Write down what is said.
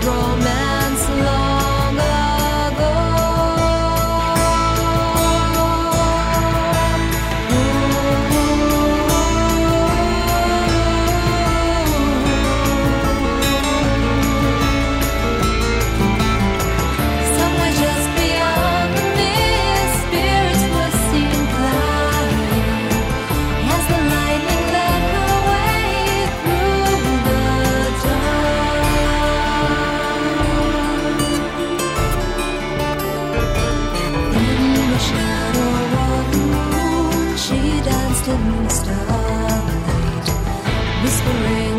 strong. didn't whispering.